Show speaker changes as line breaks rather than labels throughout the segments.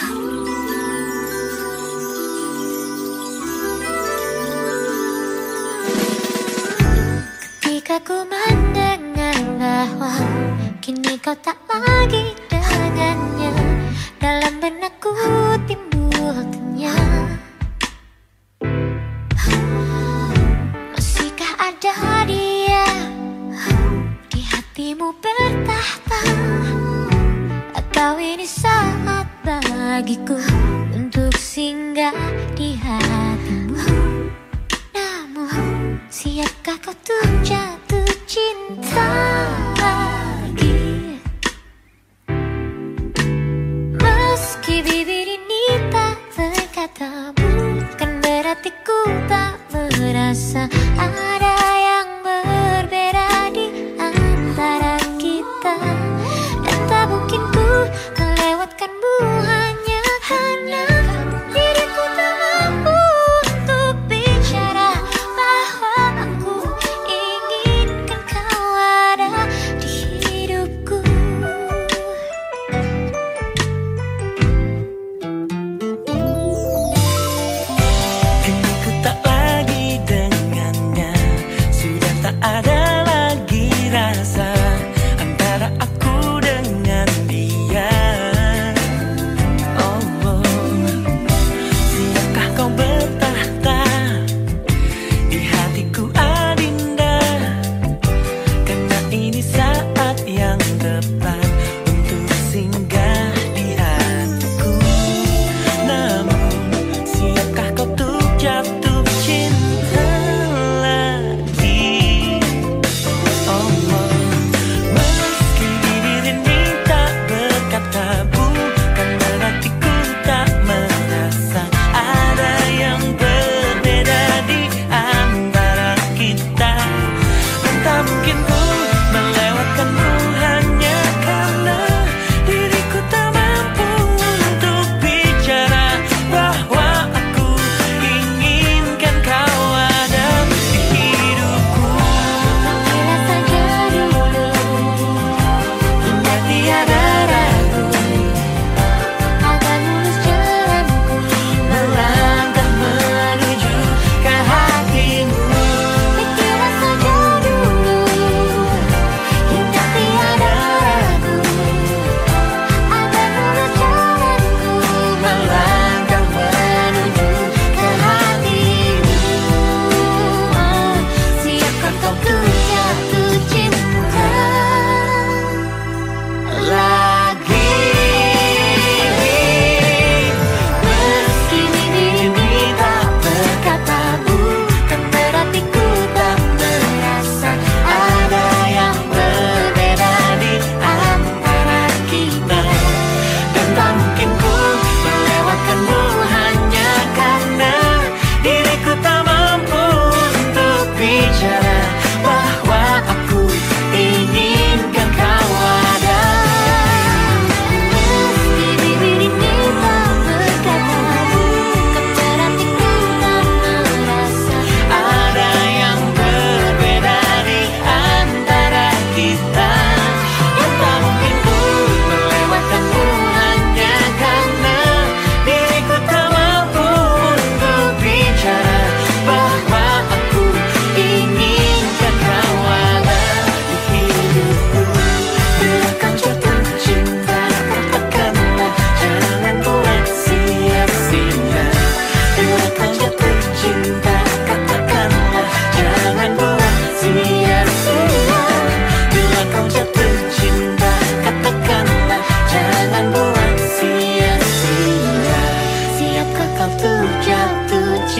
Ketika ku mendengar bahwa Kini kau tak lagi dengannya Dalam benakku timbul kenyang Masihkah ada dia Di hatimu bertahta? Atau ini saat bagiku Untuk singgah di hatimu. Namun siapkah kau tuh jatuh cinta lagi? Meski bibir ini tak berkata Bukan berarti ku tak merasa ada
lagi rasa Antara aku dengan dia. Oh, oh. Kau bertahta? Di hatiku adinda. Karena ini saat yang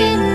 you